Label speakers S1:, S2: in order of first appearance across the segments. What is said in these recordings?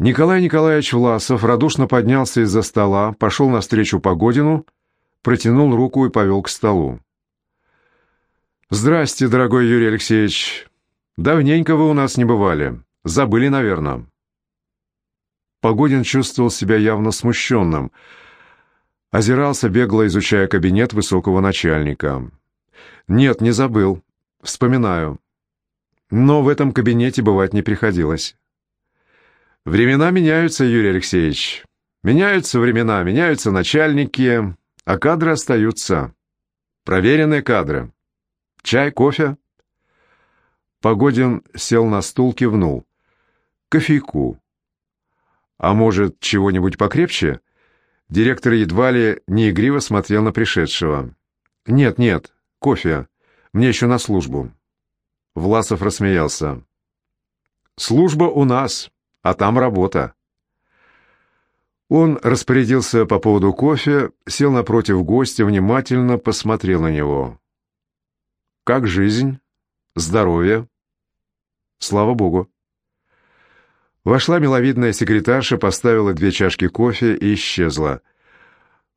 S1: Николай Николаевич Власов радушно поднялся из-за стола, пошел навстречу Погодину, протянул руку и повел к столу. «Здрасте, дорогой Юрий Алексеевич. Давненько вы у нас не бывали. Забыли, наверное». Погодин чувствовал себя явно смущенным. Озирался, бегло изучая кабинет высокого начальника. «Нет, не забыл. Вспоминаю. Но в этом кабинете бывать не приходилось». Времена меняются, Юрий Алексеевич. Меняются времена, меняются начальники, а кадры остаются. Проверенные кадры. Чай, кофе? Погодин сел на стул, кивнул. Кофейку. А может, чего-нибудь покрепче? Директор едва ли не игриво смотрел на пришедшего. «Нет, нет, кофе. Мне еще на службу». Власов рассмеялся. «Служба у нас а там работа. Он распорядился по поводу кофе, сел напротив гостя, внимательно посмотрел на него. «Как жизнь? Здоровье?» «Слава Богу!» Вошла миловидная секретарша, поставила две чашки кофе и исчезла.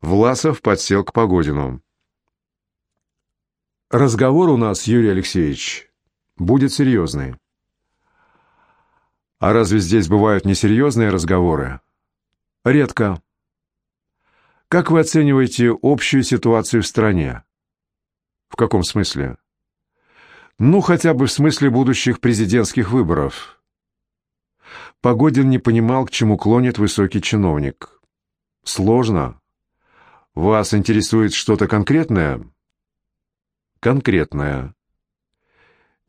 S1: Власов подсел к Погодину. «Разговор у нас, Юрий Алексеевич, будет серьезный». А разве здесь бывают несерьезные разговоры? Редко. Как вы оцениваете общую ситуацию в стране? В каком смысле? Ну, хотя бы в смысле будущих президентских выборов. Погодин не понимал, к чему клонит высокий чиновник. Сложно. Вас интересует что-то конкретное? Конкретное.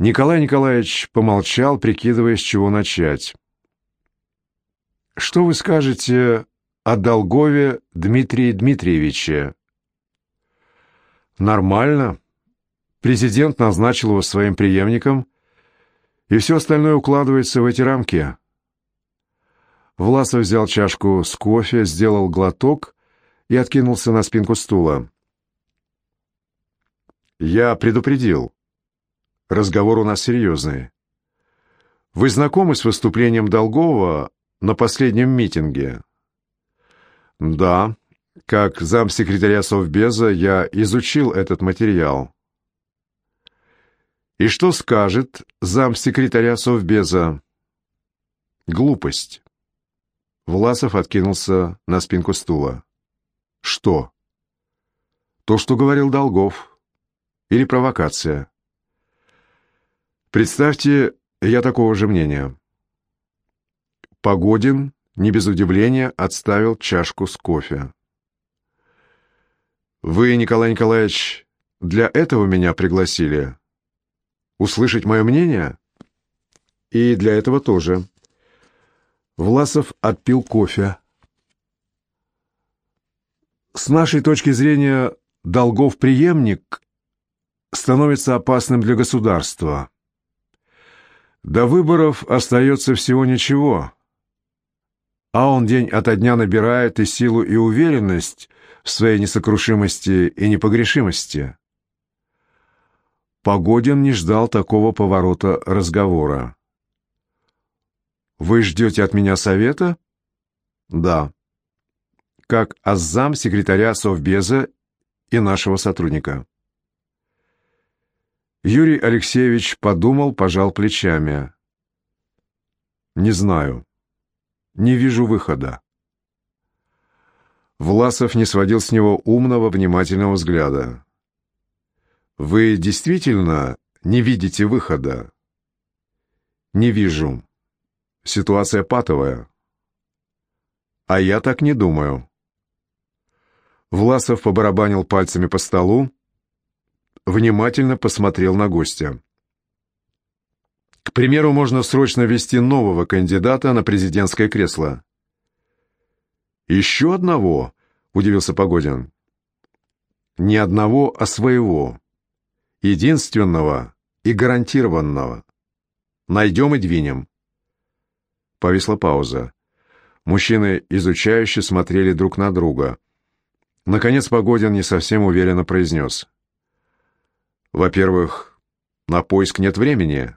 S1: Николай Николаевич помолчал, прикидывая, с чего начать. «Что вы скажете о Долгове Дмитрии Дмитриевиче?» «Нормально. Президент назначил его своим преемником, и все остальное укладывается в эти рамки». Власов взял чашку с кофе, сделал глоток и откинулся на спинку стула. «Я предупредил. Разговор у нас серьезный. Вы знакомы с выступлением Долгова на последнем митинге? Да. Как замсекретаря Совбеза я изучил этот материал. И что скажет замсекретаря Совбеза? Глупость. Власов откинулся на спинку стула. Что? То, что говорил Долгов. Или провокация. Представьте, я такого же мнения. Погодин, не без удивления, отставил чашку с кофе. Вы, Николай Николаевич, для этого меня пригласили? Услышать мое мнение? И для этого тоже. Власов отпил кофе. С нашей точки зрения, долгов преемник становится опасным для государства. До выборов остается всего ничего. А он день ото дня набирает и силу, и уверенность в своей несокрушимости и непогрешимости. Погодин не ждал такого поворота разговора. «Вы ждете от меня совета?» «Да». «Как аззам секретаря Совбеза и нашего сотрудника». Юрий Алексеевич подумал, пожал плечами. «Не знаю. Не вижу выхода». Власов не сводил с него умного, внимательного взгляда. «Вы действительно не видите выхода?» «Не вижу. Ситуация патовая». «А я так не думаю». Власов побарабанил пальцами по столу, внимательно посмотрел на гостя. К примеру, можно срочно ввести нового кандидата на президентское кресло. «Еще одного?» — удивился Погодин. «Не одного, а своего. Единственного и гарантированного. Найдем и двинем». Повисла пауза. Мужчины изучающе смотрели друг на друга. Наконец Погодин не совсем уверенно произнес. Во-первых, на поиск нет времени.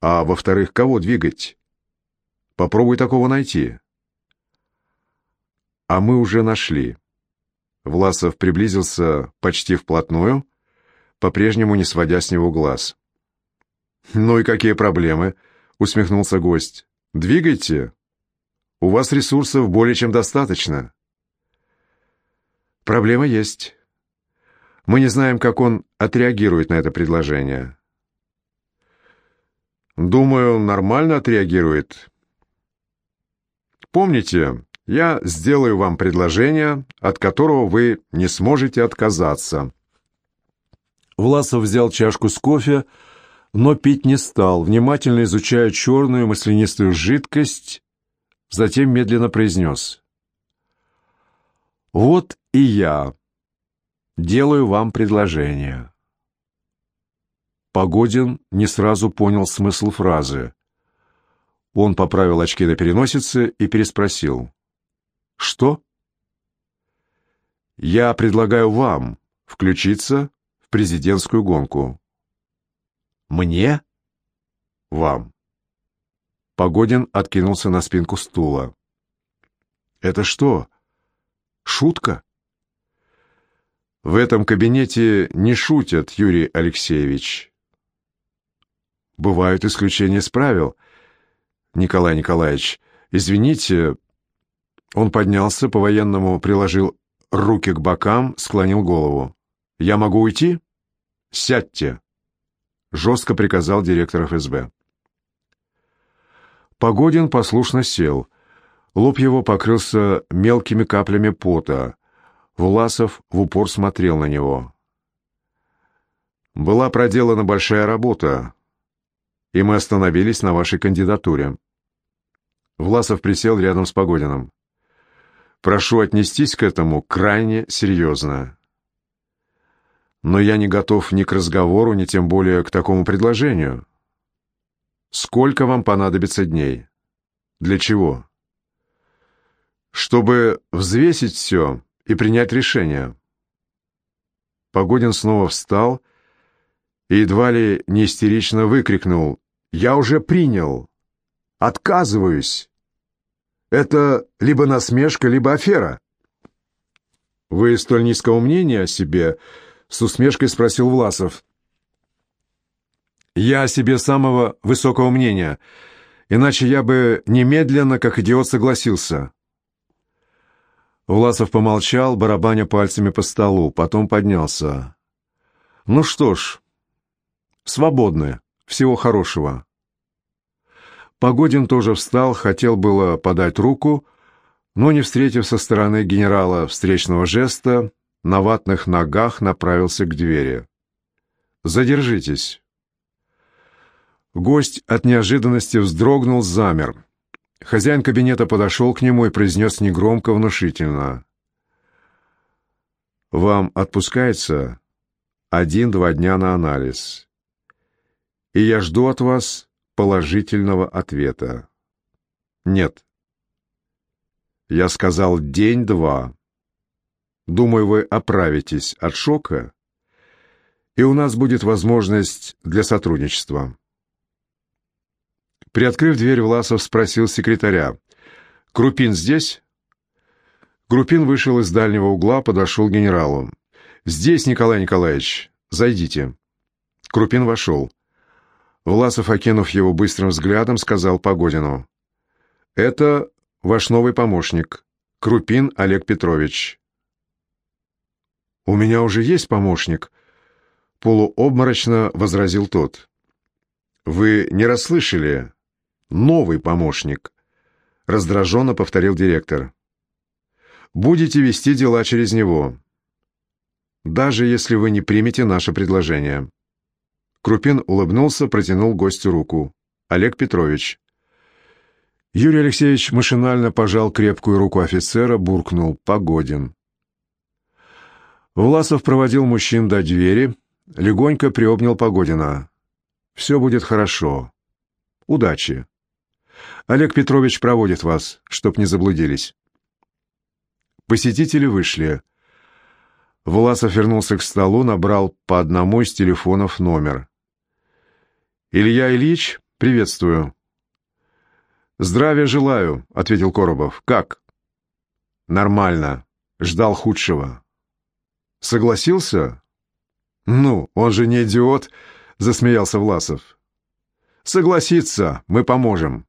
S1: А во-вторых, кого двигать? Попробуй такого найти. А мы уже нашли. Власов приблизился почти вплотную, по-прежнему не сводя с него глаз. «Ну и какие проблемы?» — усмехнулся гость. «Двигайте. У вас ресурсов более чем достаточно». «Проблема есть. Мы не знаем, как он отреагирует на это предложение». «Думаю, он нормально отреагирует. Помните, я сделаю вам предложение, от которого вы не сможете отказаться». Власов взял чашку с кофе, но пить не стал, внимательно изучая черную маслянистую жидкость, затем медленно произнес. «Вот и я делаю вам предложение». Погодин не сразу понял смысл фразы. Он поправил очки на переносице и переспросил. «Что?» «Я предлагаю вам включиться в президентскую гонку». «Мне?» «Вам». Погодин откинулся на спинку стула. «Это что, шутка?» «В этом кабинете не шутят, Юрий Алексеевич». «Бывают исключения с правил. Николай Николаевич, извините, он поднялся, по-военному приложил руки к бокам, склонил голову. «Я могу уйти?» «Сядьте!» — жестко приказал директор ФСБ. Погодин послушно сел. Лоб его покрылся мелкими каплями пота. Власов в упор смотрел на него. «Была проделана большая работа, и мы остановились на вашей кандидатуре». Власов присел рядом с Погодиным. Прошу отнестись к этому крайне серьезно. Но я не готов ни к разговору, ни тем более к такому предложению. Сколько вам понадобится дней? Для чего? Чтобы взвесить все и принять решение. Погодин снова встал и едва ли не истерично выкрикнул «Я уже принял! Отказываюсь!» Это либо насмешка, либо афера. Вы столь низкого мнения о себе? С усмешкой спросил Власов. Я о себе самого высокого мнения, иначе я бы немедленно, как идиот, согласился. Власов помолчал, барабаня пальцами по столу, потом поднялся. «Ну что ж, свободны. Всего хорошего». Погодин тоже встал, хотел было подать руку, но, не встретив со стороны генерала встречного жеста, на ватных ногах направился к двери. «Задержитесь». Гость от неожиданности вздрогнул, замер. Хозяин кабинета подошел к нему и произнес негромко, внушительно. «Вам отпускается один-два дня на анализ. И я жду от вас положительного ответа. Нет. Я сказал день-два. Думаю, вы оправитесь от шока, и у нас будет возможность для сотрудничества. Приоткрыв дверь, Власов спросил секретаря. «Крупин здесь?» Крупин вышел из дальнего угла, подошел к генералу. «Здесь, Николай Николаевич. Зайдите». Крупин вошел. Власов, окинув его быстрым взглядом, сказал Погодину. «Это ваш новый помощник, Крупин Олег Петрович». «У меня уже есть помощник», — полуобморочно возразил тот. «Вы не расслышали? Новый помощник», — раздраженно повторил директор. «Будете вести дела через него, даже если вы не примете наше предложение». Крупин улыбнулся, протянул гостю руку. «Олег Петрович». Юрий Алексеевич машинально пожал крепкую руку офицера, буркнул «Погодин». Власов проводил мужчин до двери, легонько приобнял Погодина. «Все будет хорошо. Удачи. Олег Петрович проводит вас, чтоб не заблудились». Посетители вышли. Власов вернулся к столу, набрал по одному из телефонов номер. «Илья Ильич, приветствую. «Здравия желаю», — ответил Коробов. «Как?» «Нормально. Ждал худшего». «Согласился?» «Ну, он же не идиот», — засмеялся Власов. «Согласится, мы поможем».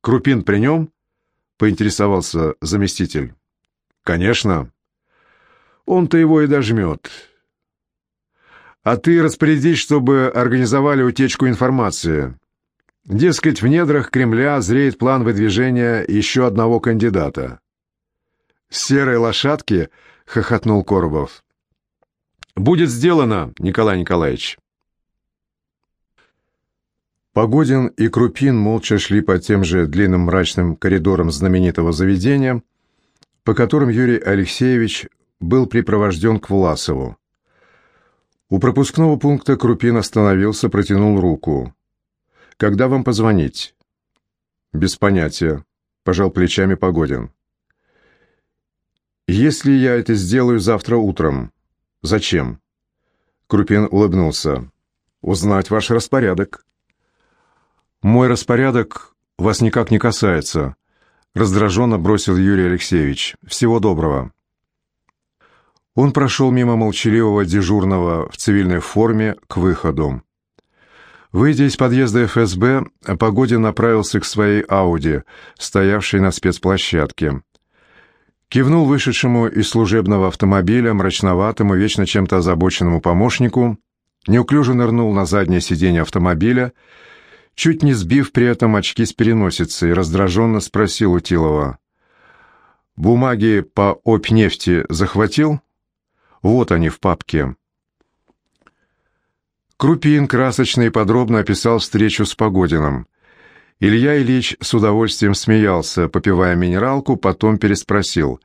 S1: «Крупин при нем?» — поинтересовался заместитель. «Конечно. Он-то его и дожмет. А ты распорядись, чтобы организовали утечку информации. Дескать, в недрах Кремля зреет план выдвижения еще одного кандидата». «Серой лошадки?» — хохотнул Коробов. «Будет сделано, Николай Николаевич». Погодин и Крупин молча шли по тем же длинным мрачным коридорам знаменитого заведения, по которым Юрий Алексеевич был припровожден к Власову. У пропускного пункта Крупин остановился, протянул руку. «Когда вам позвонить?» «Без понятия», — пожал плечами Погодин. «Если я это сделаю завтра утром, зачем?» Крупин улыбнулся. «Узнать ваш распорядок». «Мой распорядок вас никак не касается», — раздраженно бросил Юрий Алексеевич. «Всего доброго». Он прошел мимо молчаливого дежурного в цивильной форме к выходу. Выйдя из подъезда ФСБ, Погодин направился к своей «Ауди», стоявшей на спецплощадке. Кивнул вышедшему из служебного автомобиля мрачноватому, вечно чем-то озабоченному помощнику, неуклюже нырнул на заднее сиденье автомобиля чуть не сбив при этом очки с переносицы, и раздраженно спросил у Тилова. «Бумаги по опь-нефти захватил?» «Вот они в папке». Крупин красочно и подробно описал встречу с Погодиным. Илья Ильич с удовольствием смеялся, попивая минералку, потом переспросил.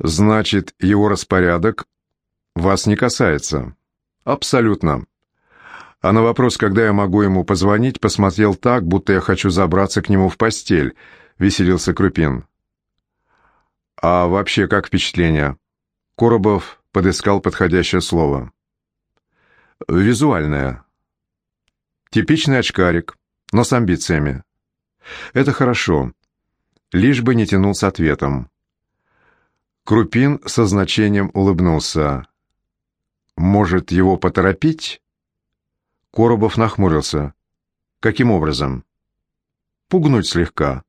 S1: «Значит, его распорядок вас не касается?» «Абсолютно. А на вопрос, когда я могу ему позвонить, посмотрел так, будто я хочу забраться к нему в постель, веселился Крупин. А вообще, как впечатление? Коробов подыскал подходящее слово. Визуальное. Типичный очкарик, но с амбициями. Это хорошо, лишь бы не тянул с ответом. Крупин со значением улыбнулся. «Может, его поторопить?» Коробов нахмурился. «Каким образом?» «Пугнуть слегка.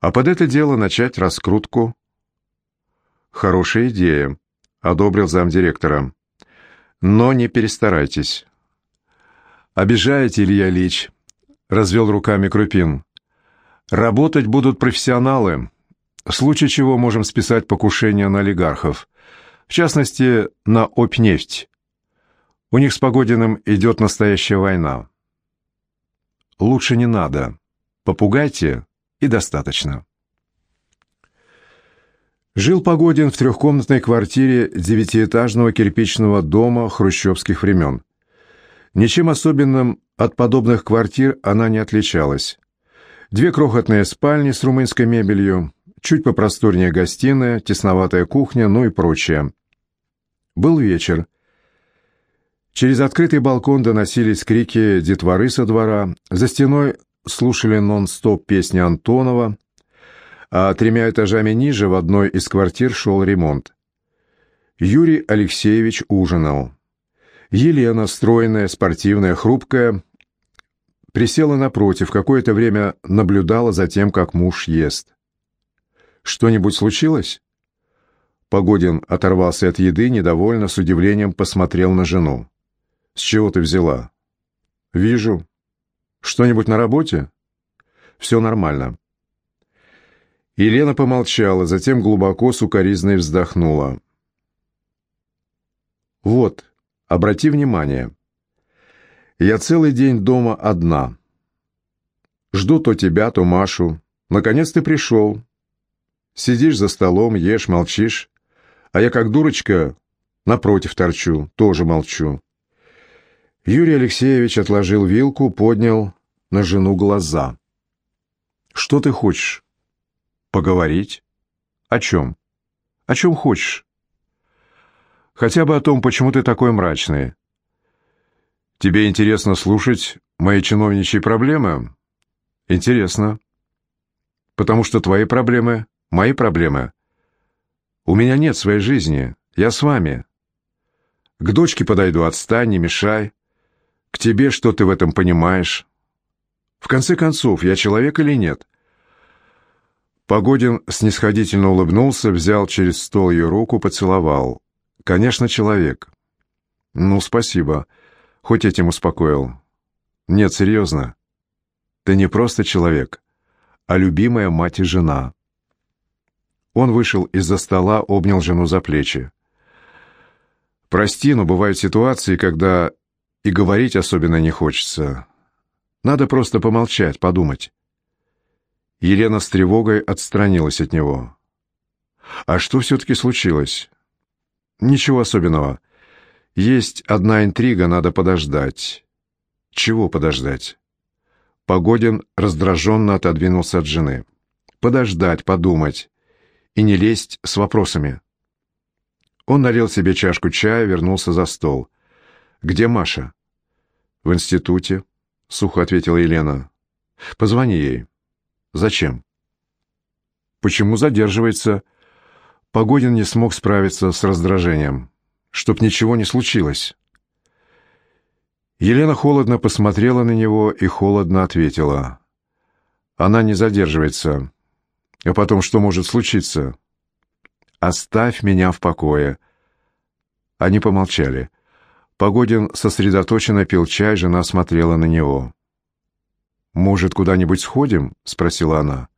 S1: А под это дело начать раскрутку». «Хорошая идея», — одобрил замдиректора. «Но не перестарайтесь». «Обижаете, Илья Ильич», — развел руками Крупин. «Работать будут профессионалы, в случае чего можем списать покушение на олигархов, в частности, на опнефть. У них с Погодиным идет настоящая война. Лучше не надо. Попугайте, и достаточно. Жил Погодин в трехкомнатной квартире девятиэтажного кирпичного дома хрущевских времен. Ничем особенным от подобных квартир она не отличалась. Две крохотные спальни с румынской мебелью, чуть попросторнее гостиная, тесноватая кухня, ну и прочее. Был вечер. Через открытый балкон доносились крики детворы со двора, за стеной слушали нон-стоп песни Антонова, а тремя этажами ниже в одной из квартир шел ремонт. Юрий Алексеевич ужинал. Елена, стройная, спортивная, хрупкая, присела напротив, какое-то время наблюдала за тем, как муж ест. «Что-нибудь случилось?» Погодин оторвался от еды, недовольно, с удивлением посмотрел на жену. «С чего ты взяла?» «Вижу. Что-нибудь на работе?» «Все нормально». Елена помолчала, затем глубоко сукоризной вздохнула. «Вот, обрати внимание. Я целый день дома одна. Жду то тебя, то Машу. Наконец ты пришел. Сидишь за столом, ешь, молчишь. А я, как дурочка, напротив торчу, тоже молчу. Юрий Алексеевич отложил вилку, поднял на жену глаза. «Что ты хочешь?» «Поговорить?» «О чем?» «О чем хочешь?» «Хотя бы о том, почему ты такой мрачный». «Тебе интересно слушать мои чиновничьи проблемы?» Интересно. Потому что твои проблемы — мои проблемы. У меня нет своей жизни. Я с вами. К дочке подойду, отстань, не мешай. К тебе что ты в этом понимаешь? В конце концов, я человек или нет? Погодин снисходительно улыбнулся, взял через стол ее руку, поцеловал. Конечно, человек. Ну, спасибо. Хоть этим успокоил. Нет, серьезно. Ты не просто человек, а любимая мать и жена. Он вышел из-за стола, обнял жену за плечи. Прости, но бывают ситуации, когда и говорить особенно не хочется. Надо просто помолчать, подумать. Елена с тревогой отстранилась от него. «А что все-таки случилось?» «Ничего особенного. Есть одна интрига, надо подождать». «Чего подождать?» Погодин раздраженно отодвинулся от жены. «Подождать, подумать. И не лезть с вопросами». Он налил себе чашку чая, вернулся за стол. «Где Маша?» «В институте», — сухо ответила Елена. «Позвони ей». Зачем? Почему задерживается? Погодин не смог справиться с раздражением. Чтоб ничего не случилось. Елена холодно посмотрела на него и холодно ответила. Она не задерживается. А потом что может случиться? Оставь меня в покое. Они помолчали. Погодин сосредоточенно пил чай, жена смотрела на него. «Может, куда-нибудь сходим?» — спросила она.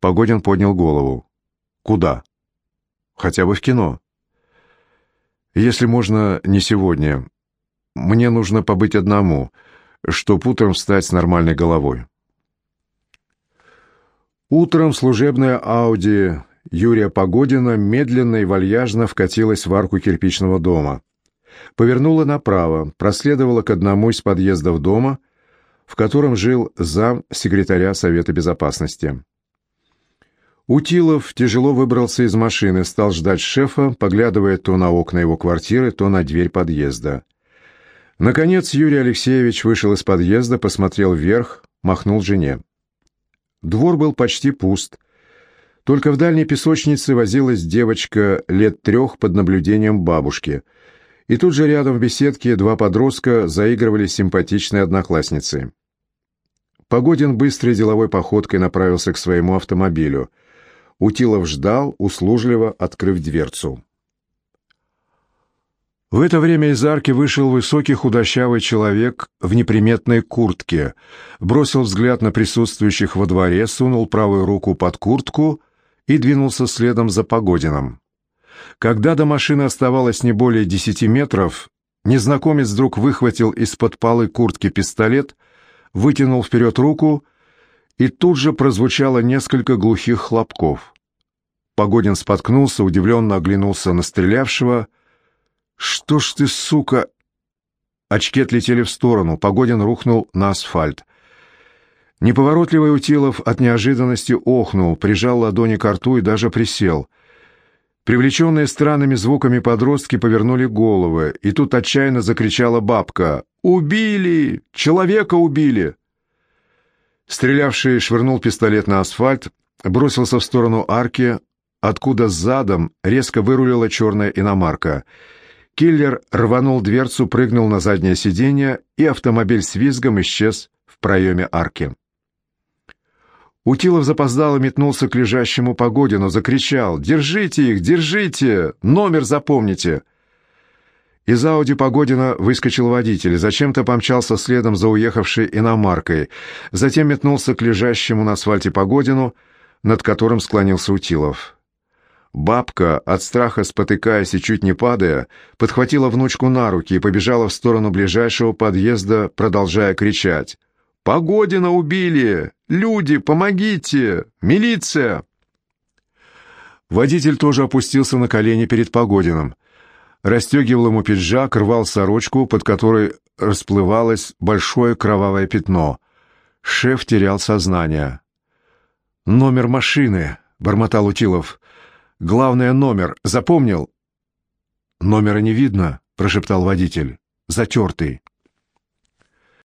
S1: Погодин поднял голову. «Куда?» «Хотя бы в кино». «Если можно, не сегодня. Мне нужно побыть одному, чтоб утром встать с нормальной головой». Утром служебная Ауди Юрия Погодина медленно и вальяжно вкатилась в арку кирпичного дома. Повернула направо, проследовала к одному из подъездов дома — в котором жил зам секретаря Совета Безопасности. Утилов тяжело выбрался из машины, стал ждать шефа, поглядывая то на окна его квартиры, то на дверь подъезда. Наконец Юрий Алексеевич вышел из подъезда, посмотрел вверх, махнул жене. Двор был почти пуст. Только в дальней песочнице возилась девочка лет трех под наблюдением бабушки — и тут же рядом в беседке два подростка заигрывали симпатичные одноклассницы. Погодин быстрой деловой походкой направился к своему автомобилю. Утилов ждал, услужливо открыв дверцу. В это время из арки вышел высокий худощавый человек в неприметной куртке, бросил взгляд на присутствующих во дворе, сунул правую руку под куртку и двинулся следом за Погодином. Когда до машины оставалось не более десяти метров, незнакомец вдруг выхватил из-под полы куртки пистолет — вытянул вперед руку, и тут же прозвучало несколько глухих хлопков. Погодин споткнулся, удивленно оглянулся на стрелявшего. «Что ж ты, сука...» Очки отлетели в сторону, Погодин рухнул на асфальт. Неповоротливый Утилов от неожиданности охнул, прижал ладони к рту и даже присел. Привлеченные странными звуками подростки повернули головы, и тут отчаянно закричала бабка. «Убили! Человека убили!» Стрелявший швырнул пистолет на асфальт, бросился в сторону арки, откуда задом резко вырулила черная иномарка. Киллер рванул дверцу, прыгнул на заднее сиденье, и автомобиль с визгом исчез в проеме арки. Утилов запоздало метнулся к лежащему Погодину, закричал «Держите их! Держите! Номер запомните!» Из Ауди Погодина выскочил водитель, зачем-то помчался следом за уехавшей иномаркой, затем метнулся к лежащему на асфальте Погодину, над которым склонился Утилов. Бабка, от страха спотыкаясь и чуть не падая, подхватила внучку на руки и побежала в сторону ближайшего подъезда, продолжая кричать. «Погодина убили! Люди, помогите! Милиция!» Водитель тоже опустился на колени перед Погодиным расстегивал ему пиджак, рвал сорочку, под которой расплывалось большое кровавое пятно. Шеф терял сознание. «Номер машины», — бормотал Утилов. «Главное, номер. Запомнил?» «Номера не видно», — прошептал водитель. «Затертый».